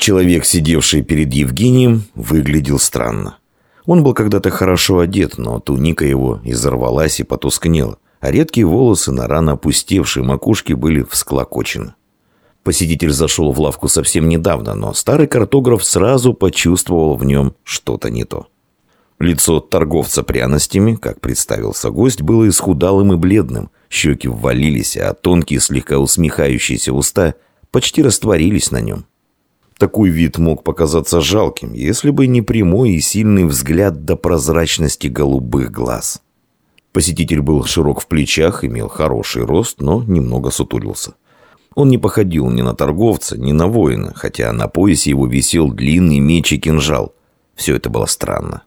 Человек, сидевший перед Евгением, выглядел странно. Он был когда-то хорошо одет, но туника его изорвалась и потускнела, а редкие волосы на рано опустевшей макушке были всклокочены. Посетитель зашел в лавку совсем недавно, но старый картограф сразу почувствовал в нем что-то не то. Лицо торговца пряностями, как представился гость, было исхудалым и бледным, щеки ввалились, а тонкие, слегка усмехающиеся уста почти растворились на нем. Такой вид мог показаться жалким, если бы не прямой и сильный взгляд до прозрачности голубых глаз. Посетитель был широк в плечах, имел хороший рост, но немного сутулился. Он не походил ни на торговца, ни на воина, хотя на поясе его висел длинный меч и кинжал. Все это было странно.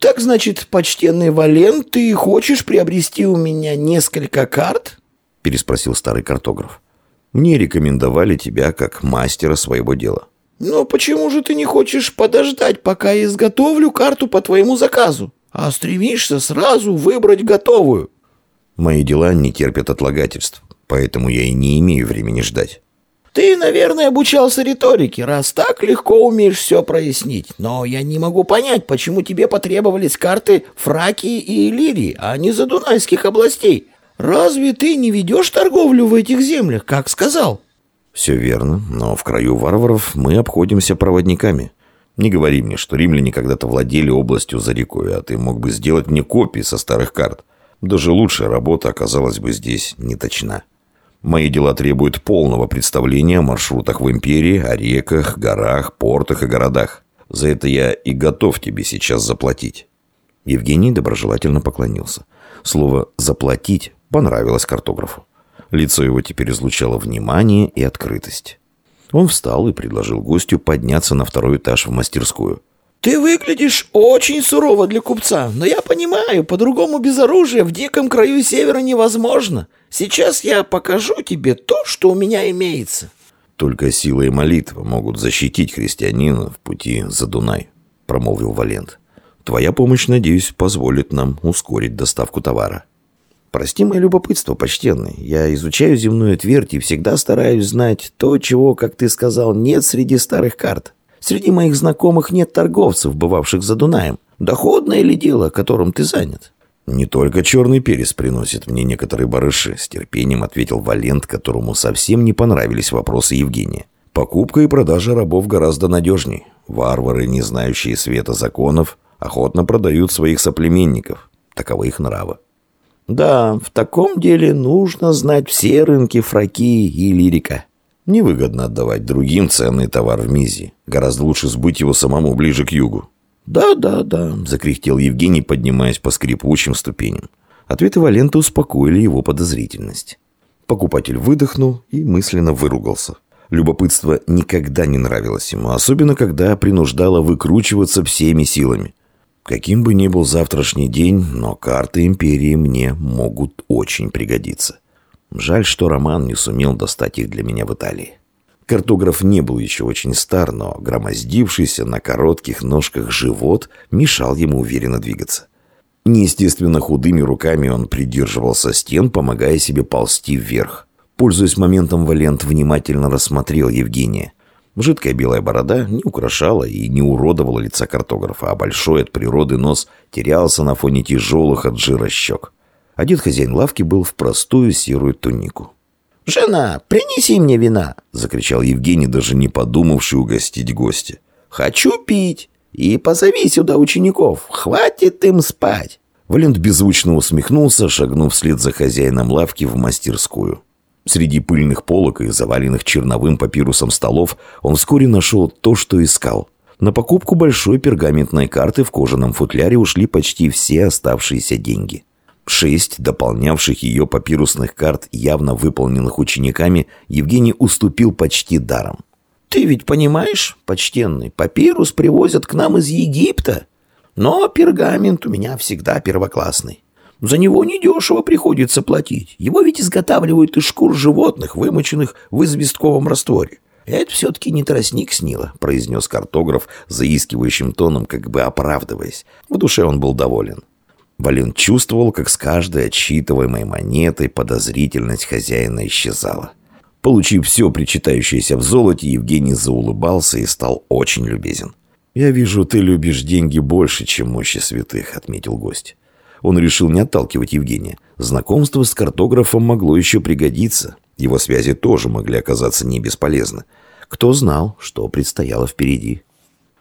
«Так, значит, почтенный Вален, ты хочешь приобрести у меня несколько карт?» переспросил старый картограф. «Мне рекомендовали тебя как мастера своего дела». «Но почему же ты не хочешь подождать, пока я изготовлю карту по твоему заказу, а стремишься сразу выбрать готовую?» «Мои дела не терпят отлагательств поэтому я и не имею времени ждать. Ты, наверное, обучался риторике, раз так легко умеешь все прояснить. Но я не могу понять, почему тебе потребовались карты Фракии и Иллирии, а не Задунайских областей. Разве ты не ведешь торговлю в этих землях, как сказал? Все верно, но в краю варваров мы обходимся проводниками. Не говори мне, что римляне когда-то владели областью за рекой, а ты мог бы сделать мне копии со старых карт. Даже лучшая работа оказалась бы здесь не точна. Мои дела требуют полного представления о маршрутах в империи, о реках, горах, портах и городах. За это я и готов тебе сейчас заплатить». Евгений доброжелательно поклонился. Слово «заплатить» понравилось картографу. Лицо его теперь излучало внимание и открытость. Он встал и предложил гостю подняться на второй этаж в мастерскую. «Ты выглядишь очень сурово для купца, но я понимаю, по-другому без оружия в диком краю севера невозможно. Сейчас я покажу тебе то, что у меня имеется». «Только сила и молитва могут защитить христианина в пути за Дунай», — промолвил Валент. «Твоя помощь, надеюсь, позволит нам ускорить доставку товара». «Прости мое любопытство, почтенный. Я изучаю земную твердь и всегда стараюсь знать то, чего, как ты сказал, нет среди старых карт». Среди моих знакомых нет торговцев, бывавших за Дунаем. Доходное ли дело, которым ты занят?» «Не только черный перец приносит мне некоторые барыши», — с терпением ответил Валент, которому совсем не понравились вопросы Евгения. «Покупка и продажа рабов гораздо надежней. Варвары, не знающие света законов, охотно продают своих соплеменников. Таковы их нравы». «Да, в таком деле нужно знать все рынки Фракии и Лирика», Невыгодно отдавать другим ценный товар в Мизи. Гораздо лучше сбыть его самому ближе к югу. «Да, да, да», — закряхтел Евгений, поднимаясь по скрипучим ступеням. Ответы Валента успокоили его подозрительность. Покупатель выдохнул и мысленно выругался. Любопытство никогда не нравилось ему, особенно когда принуждало выкручиваться всеми силами. Каким бы ни был завтрашний день, но карты Империи мне могут очень пригодиться. Жаль, что Роман не сумел достать их для меня в Италии. Картограф не был еще очень стар, но громоздившийся на коротких ножках живот мешал ему уверенно двигаться. Неестественно худыми руками он придерживался стен, помогая себе ползти вверх. Пользуясь моментом, Валент внимательно рассмотрел Евгения. Жидкая белая борода не украшала и не уродовала лица картографа, а большой от природы нос терялся на фоне тяжелых от жира щек. Одет хозяин лавки был в простую серую тунику. «Жена, принеси мне вина!» — закричал Евгений, даже не подумавший угостить гостя. «Хочу пить! И позови сюда учеников! Хватит им спать!» Валент беззвучно усмехнулся, шагнув вслед за хозяином лавки в мастерскую. Среди пыльных полок и заваленных черновым папирусом столов он вскоре нашел то, что искал. На покупку большой пергаментной карты в кожаном футляре ушли почти все оставшиеся деньги. Шесть дополнявших ее папирусных карт, явно выполненных учениками, Евгений уступил почти даром. «Ты ведь понимаешь, почтенный, папирус привозят к нам из Египта. Но пергамент у меня всегда первоклассный. За него недешево приходится платить. Его ведь изготавливают из шкур животных, вымоченных в известковом растворе. «Это все-таки не тростник снила», — произнес картограф заискивающим тоном, как бы оправдываясь. В душе он был доволен. Вален чувствовал, как с каждой отсчитываемой монетой подозрительность хозяина исчезала. Получив все причитающееся в золоте, Евгений заулыбался и стал очень любезен. «Я вижу, ты любишь деньги больше, чем мощи святых», — отметил гость. Он решил не отталкивать Евгения. Знакомство с картографом могло еще пригодиться. Его связи тоже могли оказаться не бесполезны. Кто знал, что предстояло впереди.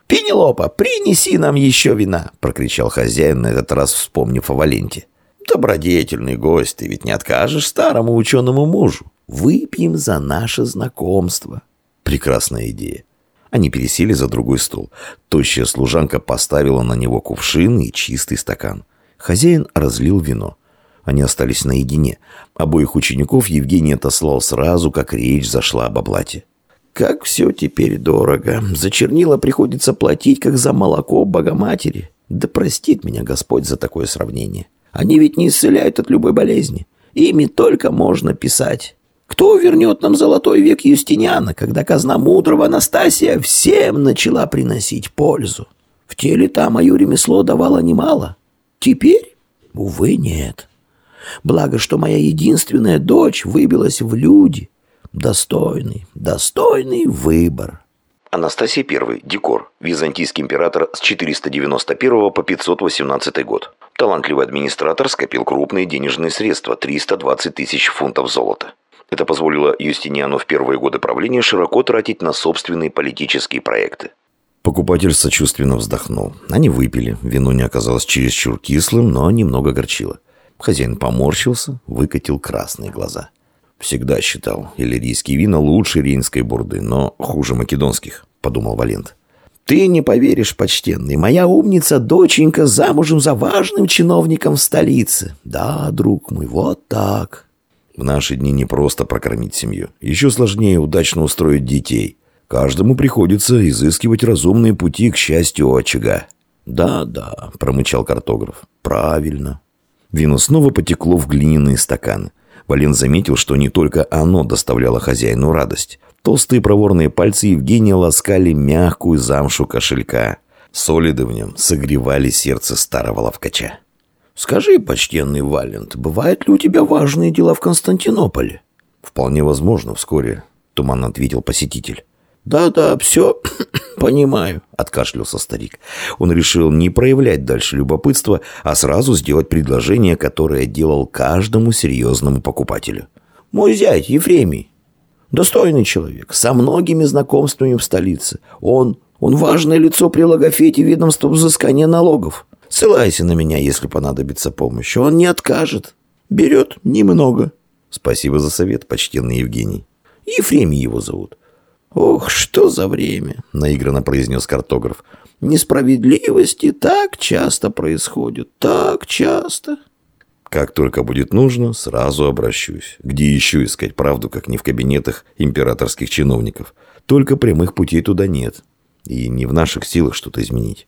«Пенелопа, принеси нам еще вина!» — прокричал хозяин, на этот раз вспомнив о Валенте. «Добродетельный гость, ты ведь не откажешь старому ученому мужу. Выпьем за наше знакомство». Прекрасная идея. Они пересели за другой стол. Тощая служанка поставила на него кувшин и чистый стакан. Хозяин разлил вино. Они остались наедине. Обоих учеников Евгений отослал сразу, как речь зашла об оплате. Как все теперь дорого. За чернила приходится платить, как за молоко Богоматери. Да простит меня Господь за такое сравнение. Они ведь не исцеляют от любой болезни. Ими только можно писать. Кто вернет нам золотой век Юстиниана, когда казна мудрого Анастасия всем начала приносить пользу? В те лета мое ремесло давало немало. Теперь, увы, нет. Благо, что моя единственная дочь выбилась в люди — Достойный, достойный выбор. Анастасий I, Декор, византийский император с 491 по 518 год. Талантливый администратор скопил крупные денежные средства – 320 тысяч фунтов золота. Это позволило Юстиниану в первые годы правления широко тратить на собственные политические проекты. Покупатель сочувственно вздохнул. Они выпили. Вино не оказалось чересчур кислым, но немного горчило. Хозяин поморщился, выкатил красные глаза – Всегда считал иллирийские вина лучше рейнской бурды, но хуже македонских, подумал Валент. Ты не поверишь, почтенный, моя умница доченька замужем за важным чиновником в столице. Да, друг мой, вот так. В наши дни не просто прокормить семью. Еще сложнее удачно устроить детей. Каждому приходится изыскивать разумные пути к счастью очага. «Да-да», — промычал картограф. «Правильно». Вино снова потекло в глиняные стаканы. Вален заметил, что не только оно доставляло хозяину радость. Толстые проворные пальцы Евгения ласкали мягкую замшу кошелька. Солиды в нем согревали сердце старого ловкача. «Скажи, почтенный Валент, бывают ли у тебя важные дела в Константинополе?» «Вполне возможно, вскоре», — туманно ответил посетитель. «Да-да, все понимаю», — откашлялся старик. Он решил не проявлять дальше любопытства, а сразу сделать предложение, которое делал каждому серьезному покупателю. «Мой зять Ефремий, достойный человек, со многими знакомствами в столице. Он, он важное лицо при логофете ведомства взыскания налогов. Ссылайся на меня, если понадобится помощь. Он не откажет. Берет немного». «Спасибо за совет, почтенный Евгений». Ефремий его зовут. «Ох, что за время!» — наигранно произнес картограф. «Несправедливости так часто происходят, так часто!» «Как только будет нужно, сразу обращусь. Где еще искать правду, как не в кабинетах императорских чиновников? Только прямых путей туда нет. И не в наших силах что-то изменить».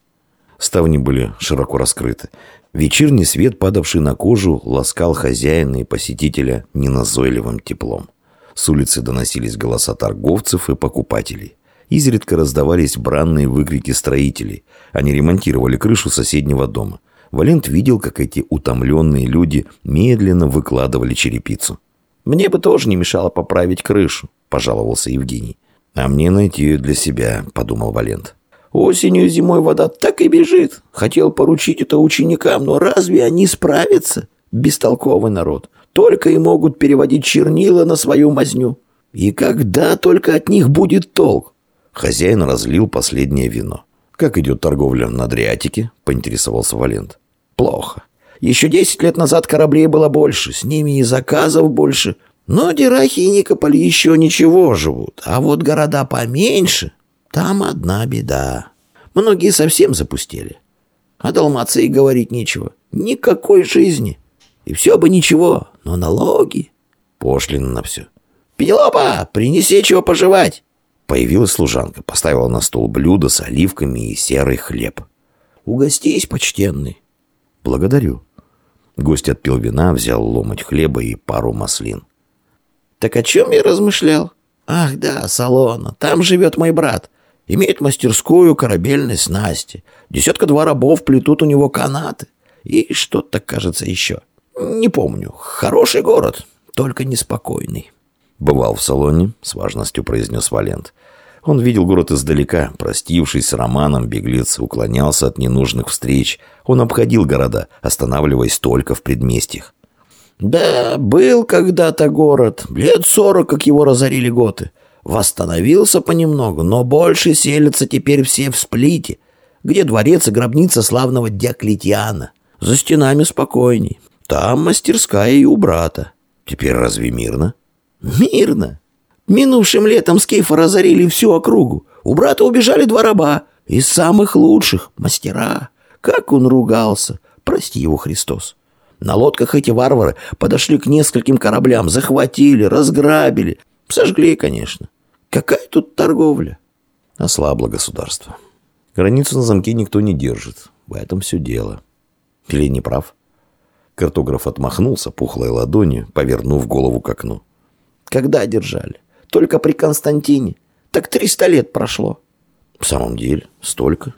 Ставни были широко раскрыты. Вечерний свет, падавший на кожу, ласкал хозяина и посетителя неназойливым теплом. С улицы доносились голоса торговцев и покупателей. Изредка раздавались бранные выкрики строителей. Они ремонтировали крышу соседнего дома. Валент видел, как эти утомленные люди медленно выкладывали черепицу. «Мне бы тоже не мешало поправить крышу», – пожаловался Евгений. «А мне найти ее для себя», – подумал Валент. «Осенью и зимой вода так и бежит. Хотел поручить это ученикам, но разве они справятся? Бестолковый народ только и могут переводить чернила на свою мазню. И когда только от них будет толк? Хозяин разлил последнее вино. «Как идет торговля на Адриатике?» – поинтересовался Валент. «Плохо. Еще десять лет назад кораблей было больше, с ними и заказов больше. Но Дирахи и Никополи еще ничего живут. А вот города поменьше, там одна беда. Многие совсем запустили. А Далмации говорить нечего. Никакой жизни. И все бы ничего, но налоги... Пошлина на все. «Пенелопа, принеси чего пожевать!» Появилась служанка, поставила на стол блюдо с оливками и серый хлеб. «Угостись, почтенный!» «Благодарю». Гость отпил вина, взял ломоть хлеба и пару маслин. «Так о чем я размышлял? Ах да, салона. Там живет мой брат. Имеет мастерскую корабельной снасти. Десятка-два рабов плетут у него канаты. И что-то, кажется, еще. Не помню. Хороший город, только неспокойный. «Бывал в салоне», — с важностью произнес Валент. Он видел город издалека. Простившись с Романом, беглец уклонялся от ненужных встреч. Он обходил города, останавливаясь только в предместьях. «Да, был когда-то город. Лет сорок, как его разорили готы. Восстановился понемногу, но больше селятся теперь все в Сплите, где дворец и гробница славного Диоклетиана. За стенами спокойней. Там мастерская и у брата. Теперь разве мирно? Мирно. Минувшим летом скейфа разорили всю округу. У брата убежали два раба. Из самых лучших. Мастера. Как он ругался. Прости его, Христос. На лодках эти варвары подошли к нескольким кораблям, захватили, разграбили. Сожгли, конечно. Какая тут торговля? Ослабло государство. Границу на замке никто не держит. В этом все дело. Или не прав? Картограф отмахнулся пухлой ладонью, повернув голову к окну. Когда держали? Только при Константине. Так триста лет прошло. В самом деле, столько.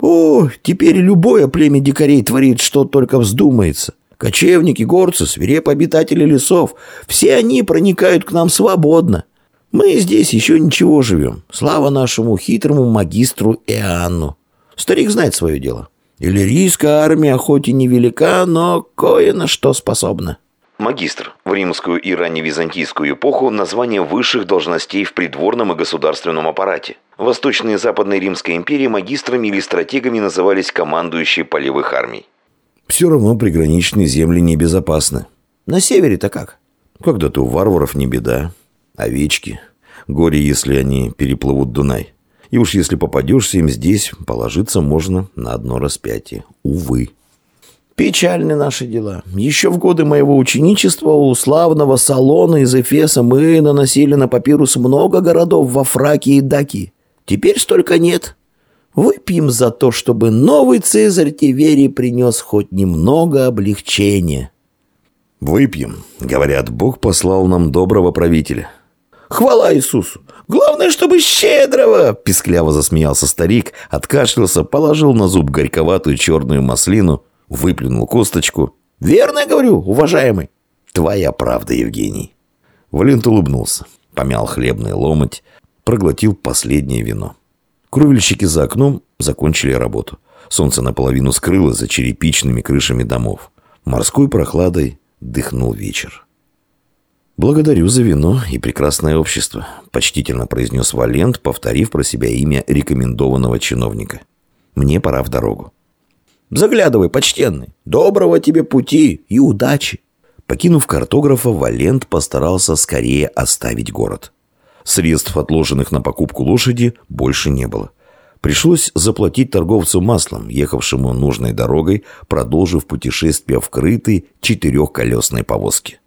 О, теперь любое племя дикарей творит, что только вздумается. Кочевники, горцы, свирепые обитатели лесов. Все они проникают к нам свободно. Мы здесь еще ничего живем. Слава нашему хитрому магистру Иоанну. Старик знает свое дело. Иллирийская армия хоть и невелика, но кое на что способна. Магистр. В римскую и ранневизантийскую эпоху название высших должностей в придворном и государственном аппарате. В Восточной и Западной Римской империи магистрами или стратегами назывались командующие полевых армий. Все равно приграничные земли небезопасны. На севере-то как? Когда-то у варваров не беда. Овечки. Горе, если они переплывут Дунай. И уж если попадешься им здесь, положиться можно на одно распятие. Увы. Печальны наши дела. Еще в годы моего ученичества у славного салона из Эфеса мы наносили на папирус много городов во Фраке и Даки. Теперь столько нет. Выпьем за то, чтобы новый Цезарь Тиверий принес хоть немного облегчения. Выпьем. Говорят, Бог послал нам доброго правителя. Хвала Иисусу! Главное, чтобы щедрого!» Пискляво засмеялся старик, откашлялся, положил на зуб горьковатую черную маслину, выплюнул косточку. «Верно я говорю, уважаемый?» «Твоя правда, Евгений». Валент улыбнулся, помял хлебный ломоть, проглотил последнее вино. Кровельщики за окном закончили работу. Солнце наполовину скрыло за черепичными крышами домов. Морской прохладой дыхнул вечер. «Благодарю за вино и прекрасное общество», — почтительно произнес Валент, повторив про себя имя рекомендованного чиновника. «Мне пора в дорогу». «Заглядывай, почтенный. Доброго тебе пути и удачи». Покинув картографа, Валент постарался скорее оставить город. Средств, отложенных на покупку лошади, больше не было. Пришлось заплатить торговцу маслом, ехавшему нужной дорогой, продолжив путешествие в крытой четырехколесной повозке.